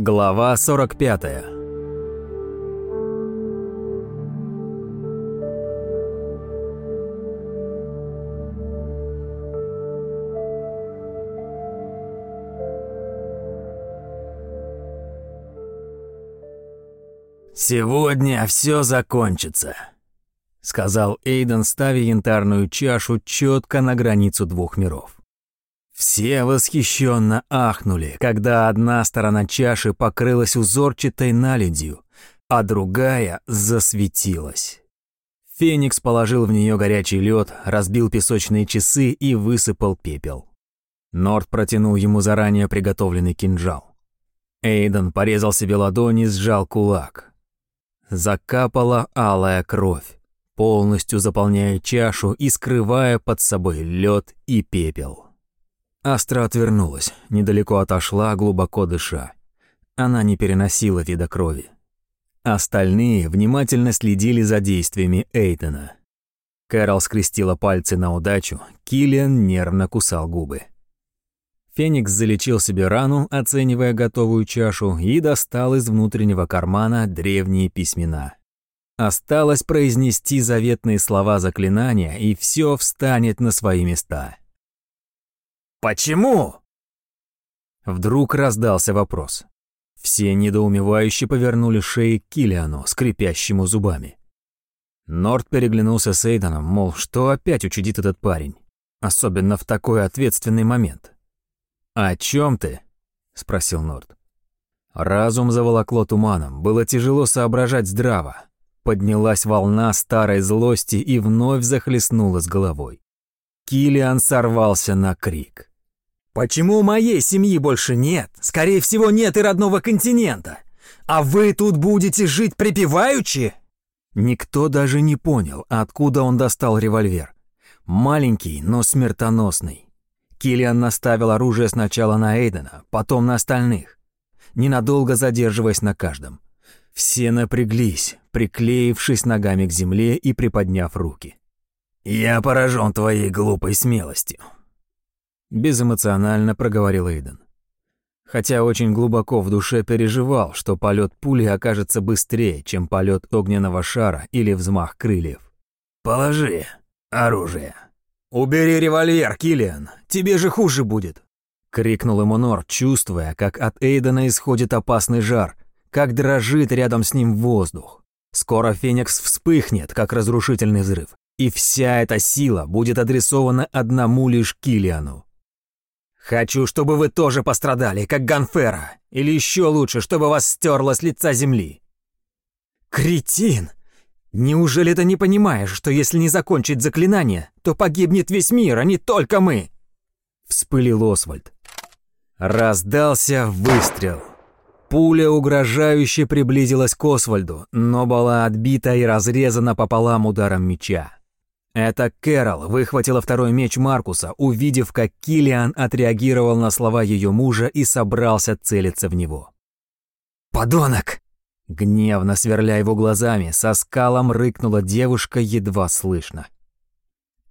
Глава 45 «Сегодня все закончится», — сказал Эйден, ставя янтарную чашу четко на границу двух миров. Все восхищенно ахнули, когда одна сторона чаши покрылась узорчатой наледью, а другая засветилась. Феникс положил в нее горячий лед, разбил песочные часы и высыпал пепел. Норд протянул ему заранее приготовленный кинжал. Эйден порезал себе ладони и сжал кулак. Закапала алая кровь, полностью заполняя чашу и скрывая под собой лед и пепел. Астра отвернулась, недалеко отошла, глубоко дыша. Она не переносила вида крови. Остальные внимательно следили за действиями Эйтона. Кэрол скрестила пальцы на удачу, Киллиан нервно кусал губы. Феникс залечил себе рану, оценивая готовую чашу, и достал из внутреннего кармана древние письмена. Осталось произнести заветные слова заклинания, и все встанет на свои места. «Почему?» Вдруг раздался вопрос. Все недоумевающе повернули шеи к Киллиану, скрипящему зубами. Норд переглянулся с Эйденом, мол, что опять учудит этот парень, особенно в такой ответственный момент. «О чем ты?» — спросил Норд. Разум заволокло туманом, было тяжело соображать здраво. Поднялась волна старой злости и вновь захлестнула с головой. Килиан сорвался на крик. Почему моей семьи больше нет? Скорее всего, нет и родного континента. А вы тут будете жить припеваючи? Никто даже не понял, откуда он достал револьвер. Маленький, но смертоносный. Киллиан наставил оружие сначала на Эйдена, потом на остальных, ненадолго задерживаясь на каждом. Все напряглись, приклеившись ногами к земле и приподняв руки. «Я поражен твоей глупой смелостью», безэмоционально проговорил Эйден. Хотя очень глубоко в душе переживал, что полет пули окажется быстрее, чем полет огненного шара или взмах крыльев. «Положи оружие». «Убери револьвер, Киллиан, тебе же хуже будет!» Крикнул ему Нор, чувствуя, как от Эйдена исходит опасный жар, как дрожит рядом с ним воздух. Скоро Феникс вспыхнет, как разрушительный взрыв, и вся эта сила будет адресована одному лишь Киллиану. Хочу, чтобы вы тоже пострадали, как Ганфера. Или еще лучше, чтобы вас стерло с лица земли. Кретин! Неужели ты не понимаешь, что если не закончить заклинание, то погибнет весь мир, а не только мы? Вспылил Освальд. Раздался выстрел. Пуля угрожающе приблизилась к Освальду, но была отбита и разрезана пополам ударом меча. Это Кэрол выхватила второй меч Маркуса, увидев, как Килиан отреагировал на слова ее мужа и собрался целиться в него. «Подонок!» Гневно сверля его глазами, со скалом рыкнула девушка едва слышно.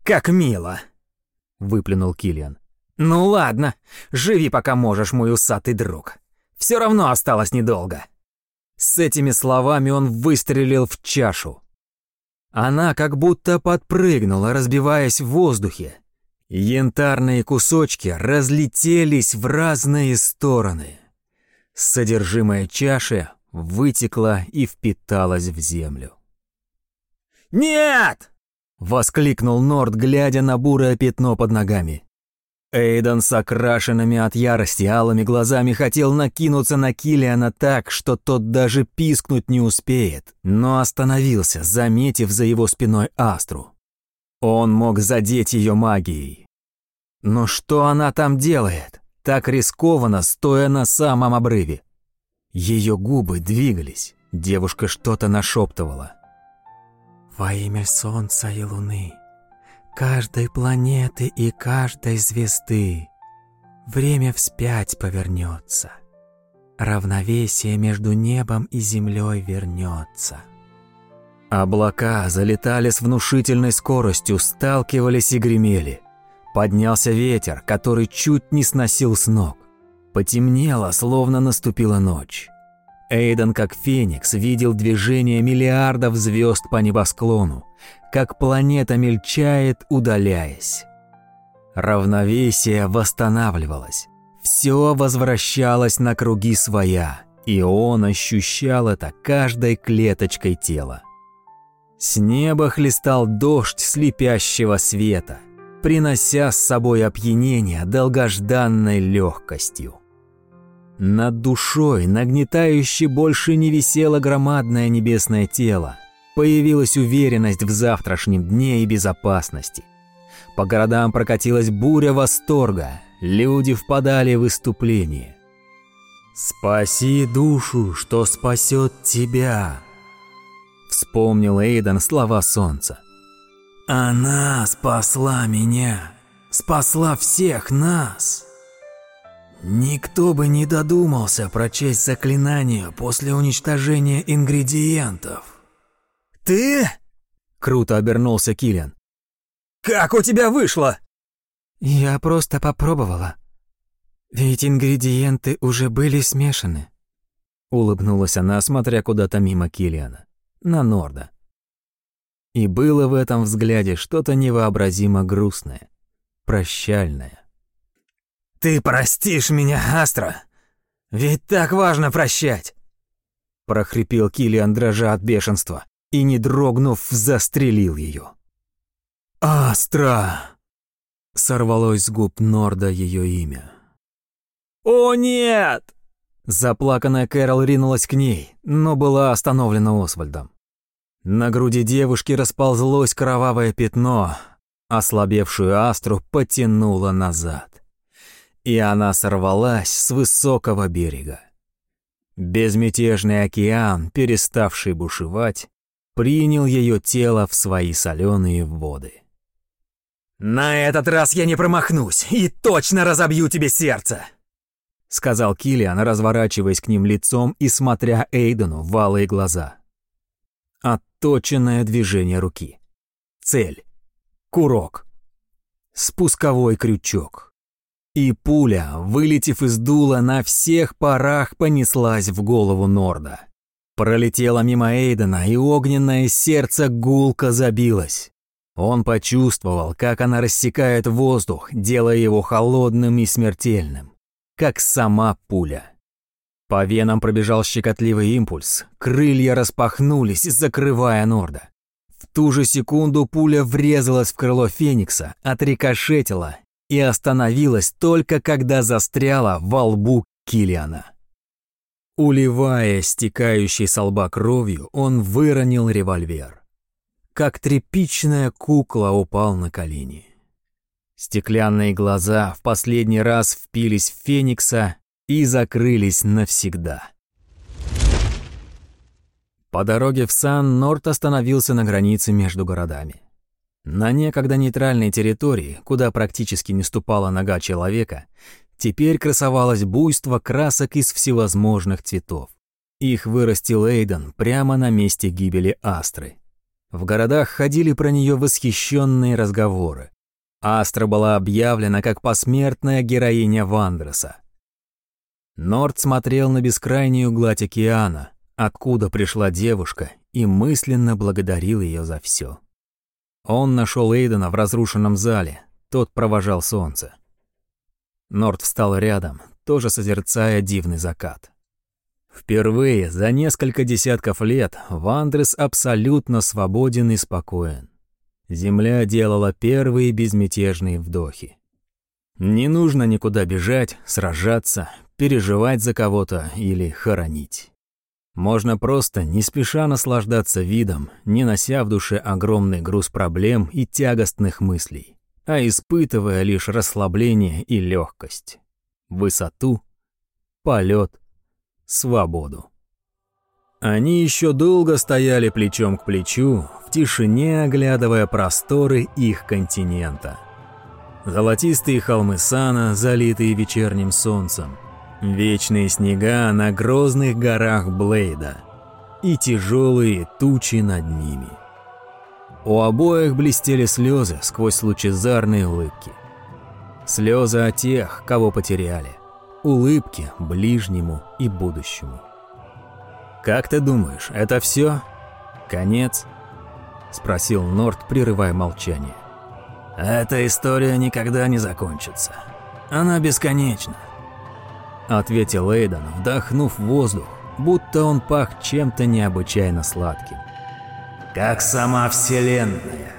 «Как мило!» — выплюнул Килиан. «Ну ладно, живи пока можешь, мой усатый друг. Все равно осталось недолго». С этими словами он выстрелил в чашу. Она как будто подпрыгнула, разбиваясь в воздухе. Янтарные кусочки разлетелись в разные стороны. Содержимое чаши вытекло и впиталось в землю. «Нет!» — воскликнул Норд, глядя на бурое пятно под ногами. Эйден с окрашенными от ярости алыми глазами хотел накинуться на Килиана так, что тот даже пискнуть не успеет, но остановился, заметив за его спиной Астру. Он мог задеть ее магией. Но что она там делает? Так рискованно, стоя на самом обрыве. Ее губы двигались, девушка что-то нашептывала. «Во имя солнца и луны», каждой планеты и каждой звезды. Время вспять повернется. Равновесие между небом и землей вернется. Облака залетали с внушительной скоростью, сталкивались и гремели. Поднялся ветер, который чуть не сносил с ног. потемнело, словно наступила ночь. Эйден, как феникс, видел движение миллиардов звезд по небосклону, как планета мельчает, удаляясь. Равновесие восстанавливалось. Все возвращалось на круги своя, и он ощущал это каждой клеточкой тела. С неба хлестал дождь слепящего света, принося с собой опьянение долгожданной легкостью. Над душой, нагнетающе больше не висело громадное небесное тело. Появилась уверенность в завтрашнем дне и безопасности. По городам прокатилась буря восторга, люди впадали в выступление. «Спаси душу, что спасет тебя!» Вспомнил Эйден слова солнца. «Она спасла меня, спасла всех нас!» Никто бы не додумался прочесть заклинание после уничтожения ингредиентов. «Ты?» — круто обернулся Киллиан. «Как у тебя вышло?» «Я просто попробовала. Ведь ингредиенты уже были смешаны». Улыбнулась она, смотря куда-то мимо Киллиана, на Норда. И было в этом взгляде что-то невообразимо грустное, прощальное. «Ты простишь меня, Астра? Ведь так важно прощать!» прохрипел Киллиан, дрожа от бешенства, и, не дрогнув, застрелил ее. «Астра!» Сорвалось с губ Норда ее имя. «О, нет!» Заплаканная Кэрол ринулась к ней, но была остановлена Освальдом. На груди девушки расползлось кровавое пятно, ослабевшую Астру потянуло назад и она сорвалась с высокого берега. Безмятежный океан, переставший бушевать, принял ее тело в свои соленые воды. «На этот раз я не промахнусь и точно разобью тебе сердце!» Сказал Килиан, разворачиваясь к ним лицом и смотря Эйдену в алые глаза. Отточенное движение руки. Цель. Курок. Спусковой крючок. И пуля, вылетев из дула, на всех парах понеслась в голову Норда. Пролетела мимо Эйдена, и огненное сердце гулко забилось. Он почувствовал, как она рассекает воздух, делая его холодным и смертельным, как сама пуля. По венам пробежал щекотливый импульс, крылья распахнулись, закрывая Норда. В ту же секунду пуля врезалась в крыло Феникса, отрикошетила и остановилась только когда застряла во лбу Килиана. Уливая стекающей со лба кровью, он выронил револьвер. Как тряпичная кукла упал на колени. Стеклянные глаза в последний раз впились в Феникса и закрылись навсегда. По дороге в Сан Норт остановился на границе между городами. На некогда нейтральной территории, куда практически не ступала нога человека, теперь красовалось буйство красок из всевозможных цветов. Их вырастил Эйден прямо на месте гибели Астры. В городах ходили про нее восхищенные разговоры. Астра была объявлена как посмертная героиня Вандреса. Норд смотрел на бескрайнюю гладь океана, откуда пришла девушка, и мысленно благодарил ее за все. Он нашел Эйдена в разрушенном зале, тот провожал солнце. Норд встал рядом, тоже созерцая дивный закат. Впервые за несколько десятков лет Вандрес абсолютно свободен и спокоен. Земля делала первые безмятежные вдохи. Не нужно никуда бежать, сражаться, переживать за кого-то или хоронить. Можно просто не спеша наслаждаться видом, не нося в душе огромный груз проблем и тягостных мыслей, а испытывая лишь расслабление и легкость, высоту, полет, свободу. Они еще долго стояли плечом к плечу, в тишине оглядывая просторы их континента. Золотистые холмы Сана, залитые вечерним солнцем – Вечные снега на грозных горах Блейда и тяжелые тучи над ними. У обоих блестели слезы сквозь лучезарные улыбки. Слезы о тех, кого потеряли. улыбки ближнему и будущему. «Как ты думаешь, это все? Конец?» — спросил Норт, прерывая молчание. «Эта история никогда не закончится. Она бесконечна», — ответил Эйден, вдохнув воздух, будто он пах чем-то необычайно сладким. «Как сама Вселенная».